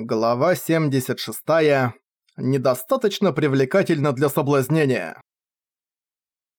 Глава 76. Недостаточно привлекательно для соблазнения.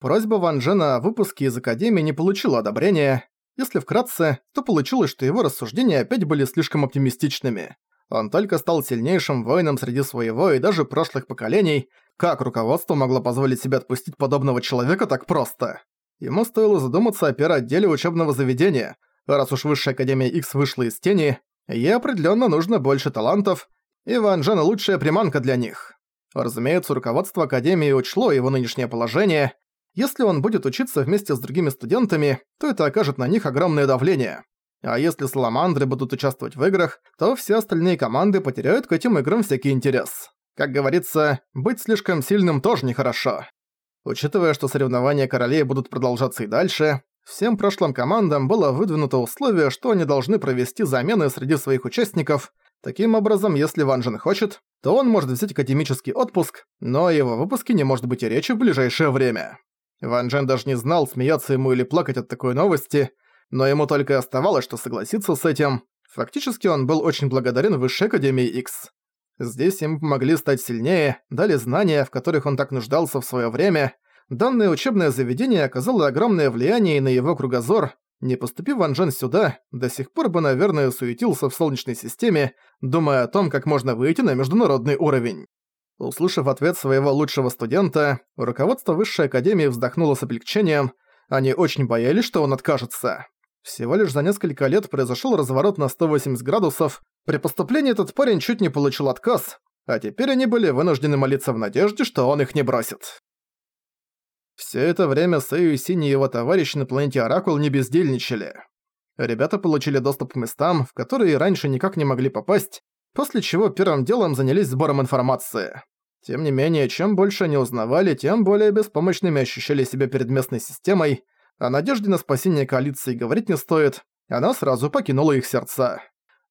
Просьба Ван Джена о выпуске из Академии не получила одобрения. Если вкратце, то получилось, что его рассуждения опять были слишком оптимистичными. Он только стал сильнейшим воином среди своего и даже прошлых поколений. Как руководство могло позволить себе отпустить подобного человека так просто? Ему стоило задуматься о первоотделе учебного заведения, раз уж Высшая Академия X вышла из тени, Ей определенно нужно больше талантов, и Ван Джен лучшая приманка для них. Разумеется, руководство Академии учло его нынешнее положение. Если он будет учиться вместе с другими студентами, то это окажет на них огромное давление. А если саламандры будут участвовать в играх, то все остальные команды потеряют к этим играм всякий интерес. Как говорится, быть слишком сильным тоже нехорошо. Учитывая, что соревнования королей будут продолжаться и дальше, Всем прошлым командам было выдвинуто условие, что они должны провести замены среди своих участников. Таким образом, если Ван Джен хочет, то он может взять академический отпуск, но о его выпуске не может быть и речи в ближайшее время. Ван Джен даже не знал, смеяться ему или плакать от такой новости, но ему только оставалось, что согласиться с этим. Фактически он был очень благодарен Высшей Академии X. Здесь ему помогли стать сильнее, дали знания, в которых он так нуждался в своё время – Данное учебное заведение оказало огромное влияние на его кругозор. Не поступив Ван Джен сюда, до сих пор бы, наверное, суетился в Солнечной системе, думая о том, как можно выйти на международный уровень. Услышав ответ своего лучшего студента, руководство Высшей Академии вздохнуло с облегчением, они очень боялись, что он откажется. Всего лишь за несколько лет произошел разворот на 180 градусов, при поступлении этот парень чуть не получил отказ, а теперь они были вынуждены молиться в надежде, что он их не бросит. Все это время Сэю Синь и его товарищи на планете Оракул не бездельничали. Ребята получили доступ к местам, в которые раньше никак не могли попасть, после чего первым делом занялись сбором информации. Тем не менее, чем больше они узнавали, тем более беспомощными ощущали себя перед местной системой, о надежде на спасение коалиции говорить не стоит, она сразу покинула их сердца.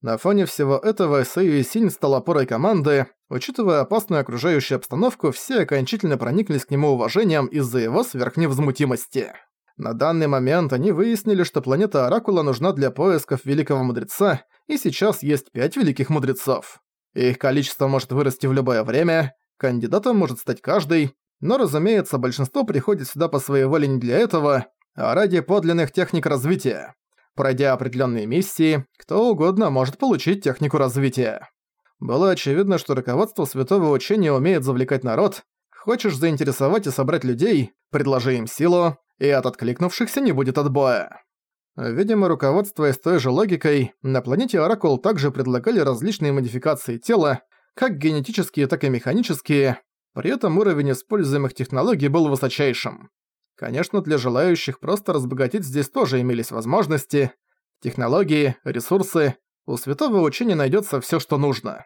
На фоне всего этого Сэйю Синь стал опорой команды, учитывая опасную окружающую обстановку, все окончательно прониклись к нему уважением из-за его сверхневозмутимости. На данный момент они выяснили, что планета Оракула нужна для поисков Великого Мудреца, и сейчас есть пять Великих Мудрецов. Их количество может вырасти в любое время, кандидатом может стать каждый, но, разумеется, большинство приходит сюда по своей воле не для этого, а ради подлинных техник развития. Пройдя определенные миссии, кто угодно может получить технику развития. Было очевидно, что руководство святого учения умеет завлекать народ. Хочешь заинтересовать и собрать людей, предложи им силу, и от откликнувшихся не будет отбоя. Видимо, руководствуясь той же логикой, на планете Оракул также предлагали различные модификации тела, как генетические, так и механические, при этом уровень используемых технологий был высочайшим. Конечно, для желающих просто разбогатеть здесь тоже имелись возможности. Технологии, ресурсы. У святого учения найдется все, что нужно.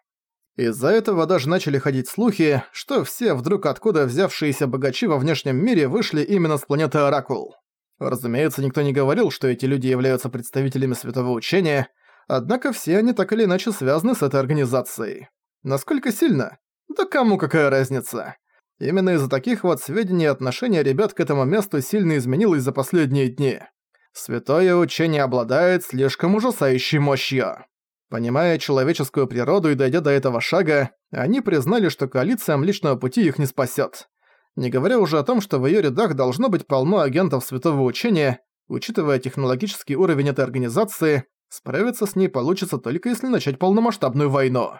Из-за этого даже начали ходить слухи, что все вдруг откуда взявшиеся богачи во внешнем мире вышли именно с планеты Оракул. Разумеется, никто не говорил, что эти люди являются представителями святого учения, однако все они так или иначе связаны с этой организацией. Насколько сильно? Да кому какая разница? Именно из-за таких вот сведений отношение ребят к этому месту сильно изменилось за последние дни. Святое учение обладает слишком ужасающей мощью. Понимая человеческую природу и дойдя до этого шага, они признали, что коалиция Млечного Пути их не спасет. Не говоря уже о том, что в ее рядах должно быть полно агентов Святого Учения, учитывая технологический уровень этой организации, справиться с ней получится только если начать полномасштабную войну.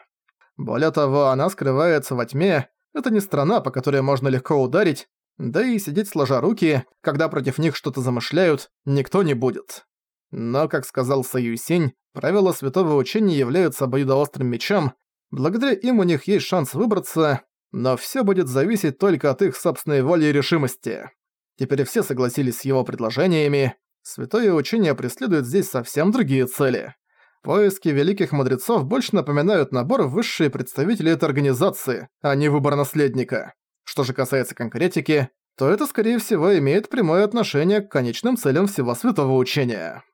Более того, она скрывается во тьме, это не страна, по которой можно легко ударить, да и сидеть сложа руки, когда против них что-то замышляют, никто не будет. Но, как сказал Саюсень, правила святого учения являются обоюдоострым мечом, благодаря им у них есть шанс выбраться, но всё будет зависеть только от их собственной воли и решимости. Теперь все согласились с его предложениями, святое учение преследует здесь совсем другие цели. Поиски великих мудрецов больше напоминают набор высшие представители этой организации, а не выбор наследника. Что же касается конкретики, то это, скорее всего, имеет прямое отношение к конечным целям всего святого учения.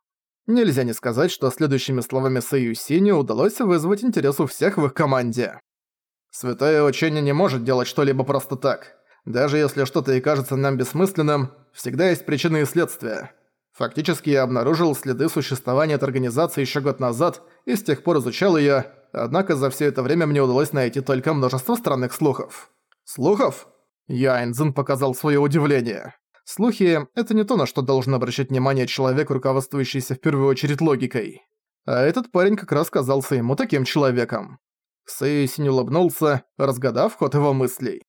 Нельзя не сказать, что следующими словами Сэйюсини удалось вызвать интерес у всех в их команде. Святое учение не может делать что-либо просто так. Даже если что-то и кажется нам бессмысленным, всегда есть причины и следствия. Фактически я обнаружил следы существования этой организации еще год назад и с тех пор изучал ее. однако за все это время мне удалось найти только множество странных слухов. Слухов? Яйнзен показал свое удивление. Слухи — это не то, на что должен обращать внимание человек, руководствующийся в первую очередь логикой. А этот парень как раз казался ему таким человеком. Сэйсинь улыбнулся, разгадав ход его мыслей.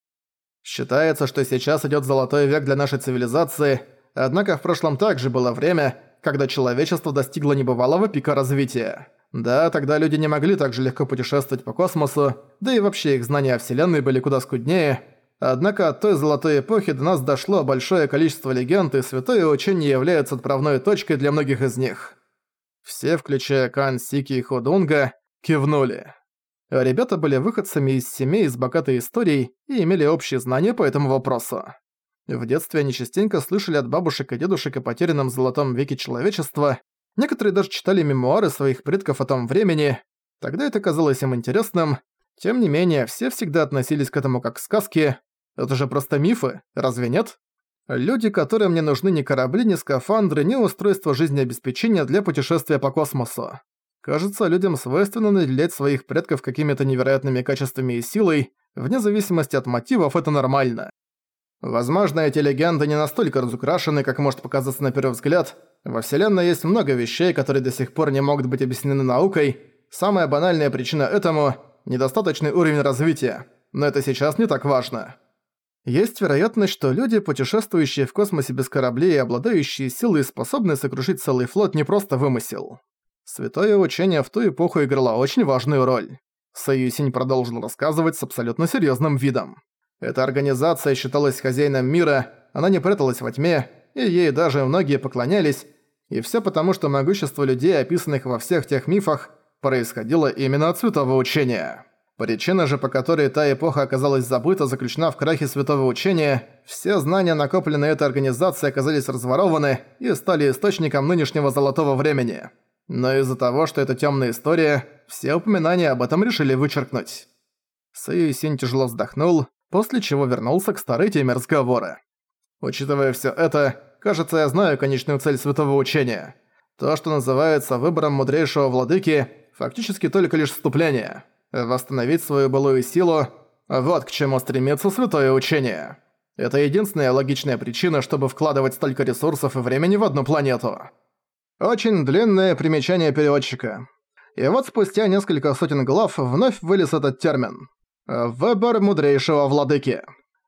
Считается, что сейчас идёт золотой век для нашей цивилизации, однако в прошлом также было время, когда человечество достигло небывалого пика развития. Да, тогда люди не могли так же легко путешествовать по космосу, да и вообще их знания о Вселенной были куда скуднее. Однако от той золотой эпохи до нас дошло большое количество легенд, и святое учение является отправной точкой для многих из них. Все, включая Кан, Сики и Ходунга, кивнули. Ребята были выходцами из семей с богатой историей и имели общие знания по этому вопросу. В детстве они частенько слышали от бабушек и дедушек о потерянном золотом веке человечества, некоторые даже читали мемуары своих предков о том времени, тогда это казалось им интересным, тем не менее, все всегда относились к этому как к сказке, это же просто мифы, разве нет? Люди, которым не нужны ни корабли, ни скафандры, ни устройства жизнеобеспечения для путешествия по космосу. Кажется, людям свойственно наделять своих предков какими-то невероятными качествами и силой, вне зависимости от мотивов это нормально. Возможно, эти легенды не настолько разукрашены, как может показаться на первый взгляд. Во Вселенной есть много вещей, которые до сих пор не могут быть объяснены наукой. Самая банальная причина этому – недостаточный уровень развития. Но это сейчас не так важно. Есть вероятность, что люди, путешествующие в космосе без кораблей и обладающие силой, способны сокрушить целый флот, не просто вымысел. Святое учение в ту эпоху играло очень важную роль. Союзень продолжил рассказывать с абсолютно серьезным видом. Эта организация считалась хозяином мира, она не пряталась во тьме, и ей даже многие поклонялись, и все потому, что могущество людей, описанных во всех тех мифах, происходило именно от святого учения. Причина же, по которой та эпоха оказалась забыта, заключена в крахе святого учения. Все знания, накопленные этой организацией, оказались разворованы и стали источником нынешнего золотого времени. Но из-за того, что это темная история, все упоминания об этом решили вычеркнуть. Сэй тяжело вздохнул, после чего вернулся к старой теме разговора. Учитывая все это, кажется, я знаю конечную цель святого учения. То, что называется выбором мудрейшего владыки, фактически только лишь вступление. Восстановить свою былую силу – вот к чему стремится святое учение. Это единственная логичная причина, чтобы вкладывать столько ресурсов и времени в одну планету. Очень длинное примечание переводчика. И вот спустя несколько сотен глав вновь вылез этот термин. «Выбор мудрейшего владыки».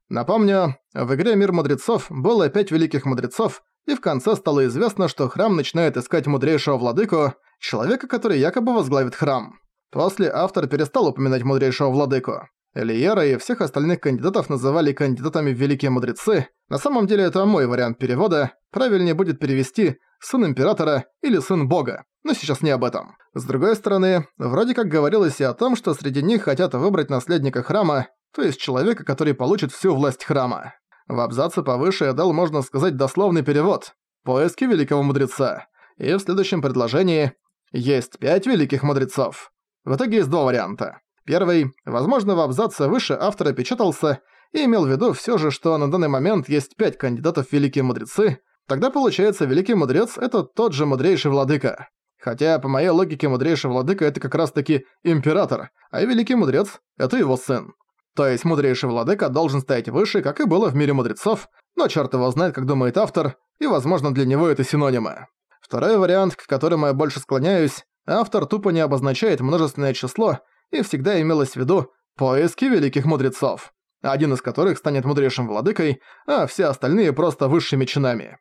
Напомню, в игре «Мир мудрецов» было пять великих мудрецов, и в конце стало известно, что храм начинает искать мудрейшего владыку, человека, который якобы возглавит храм. После автор перестал упоминать мудрейшего владыку. Элиера и всех остальных кандидатов называли кандидатами в великие мудрецы. На самом деле это мой вариант перевода. Правильнее будет перевести «сын императора» или «сын бога». Но сейчас не об этом. С другой стороны, вроде как говорилось и о том, что среди них хотят выбрать наследника храма, то есть человека, который получит всю власть храма. В абзаце повыше я дал, можно сказать, дословный перевод. Поиски великого мудреца. И в следующем предложении есть пять великих мудрецов. В итоге есть два варианта. Первый, возможно, в абзаце выше автор опечатался и имел в виду все же, что на данный момент есть пять кандидатов в великие мудрецы, тогда получается великий мудрец – это тот же мудрейший владыка. Хотя, по моей логике, мудрейший владыка – это как раз-таки император, а великий мудрец – это его сын. То есть мудрейший владыка должен стоять выше, как и было в мире мудрецов, но черт его знает, как думает автор, и, возможно, для него это синонимы. Второй вариант, к которому я больше склоняюсь, автор тупо не обозначает множественное число, и всегда имелось в виду поиски великих мудрецов, один из которых станет мудрейшим владыкой, а все остальные просто высшими чинами.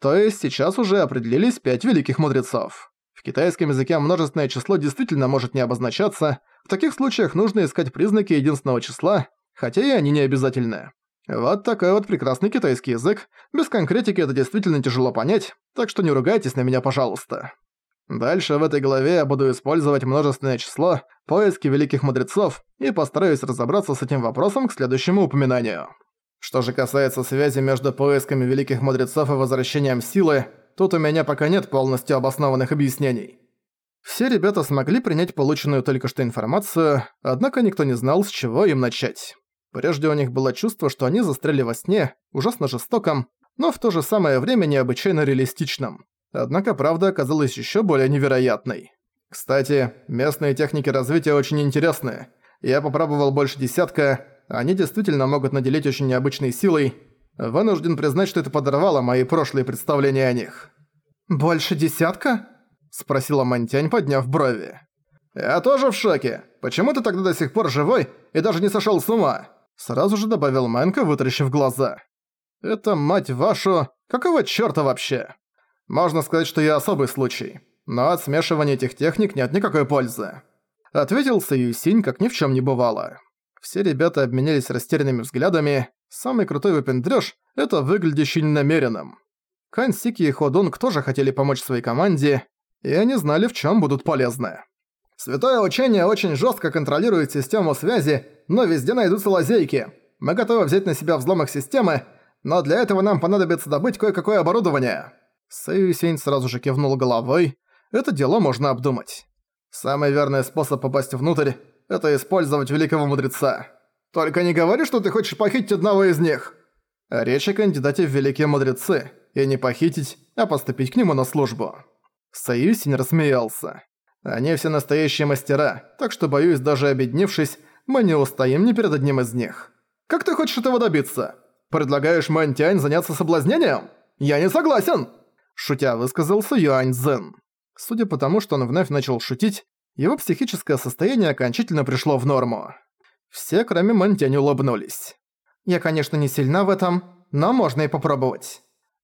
То есть сейчас уже определились пять великих мудрецов. В китайском языке множественное число действительно может не обозначаться, в таких случаях нужно искать признаки единственного числа, хотя и они не обязательны. Вот такой вот прекрасный китайский язык, без конкретики это действительно тяжело понять, так что не ругайтесь на меня, пожалуйста. Дальше в этой главе я буду использовать множественное число, поиски великих мудрецов и постараюсь разобраться с этим вопросом к следующему упоминанию. Что же касается связи между поисками великих мудрецов и возвращением силы, тут у меня пока нет полностью обоснованных объяснений. Все ребята смогли принять полученную только что информацию, однако никто не знал, с чего им начать. Прежде у них было чувство, что они застряли во сне, ужасно жестоком, но в то же самое время необычайно реалистичном. Однако правда оказалась еще более невероятной. Кстати, местные техники развития очень интересны. Я попробовал больше десятка, они действительно могут наделить очень необычной силой. Вынужден признать, что это подорвало мои прошлые представления о них. «Больше десятка?» – спросила Монтянь, подняв брови. «Я тоже в шоке. Почему ты тогда до сих пор живой и даже не сошёл с ума?» Сразу же добавил Мэнка, вытаращив глаза. «Это, мать вашу, какого чёрта вообще?» «Можно сказать, что я особый случай, но от смешивания этих техник нет никакой пользы». Ответил Саюсинь, как ни в чём не бывало. Все ребята обменялись растерянными взглядами. Самый крутой выпендрёж — это выглядящий ненамеренным. Кан Сики и Ходунг тоже хотели помочь своей команде, и они знали, в чём будут полезны. Святое учение очень жестко контролирует систему связи, но везде найдутся лазейки. Мы готовы взять на себя взлом их системы, но для этого нам понадобится добыть кое-какое оборудование». Сэйюсень сразу же кивнул головой. Это дело можно обдумать. Самый верный способ попасть внутрь – это использовать великого мудреца. Только не говори, что ты хочешь похитить одного из них. Речь о кандидате в великие мудрецы, и не похитить, а поступить к нему на службу. Союзень рассмеялся. Они все настоящие мастера, так что, боюсь, даже обедневшись, мы не устоим ни перед одним из них. Как ты хочешь этого добиться? Предлагаешь Мэнтянь заняться соблазнением? Я не согласен!» Шутя высказался Юань Зен. Судя по тому, что он вновь начал шутить, его психическое состояние окончательно пришло в норму. Все, кроме Мэнтянь, улыбнулись. «Я, конечно, не сильна в этом, но можно и попробовать».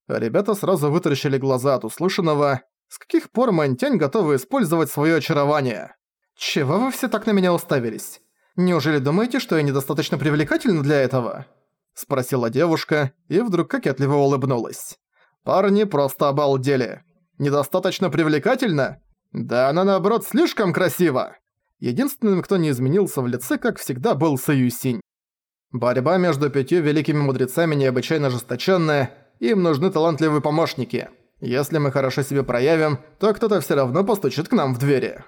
Ребята сразу вытаращили глаза от услышанного, с каких пор Мантянь готова использовать своё очарование? Чего вы все так на меня уставились? Неужели думаете, что я недостаточно привлекательна для этого?» Спросила девушка и вдруг кокетливо улыбнулась. «Парни просто обалдели. Недостаточно привлекательна? Да она наоборот слишком красива!» Единственным, кто не изменился в лице, как всегда, был Саюсинь. Борьба между пятью великими мудрецами необычайно ожесточенная, им нужны талантливые помощники – если мы хорошо себя проявим, то кто-то всё равно постучит к нам в двери.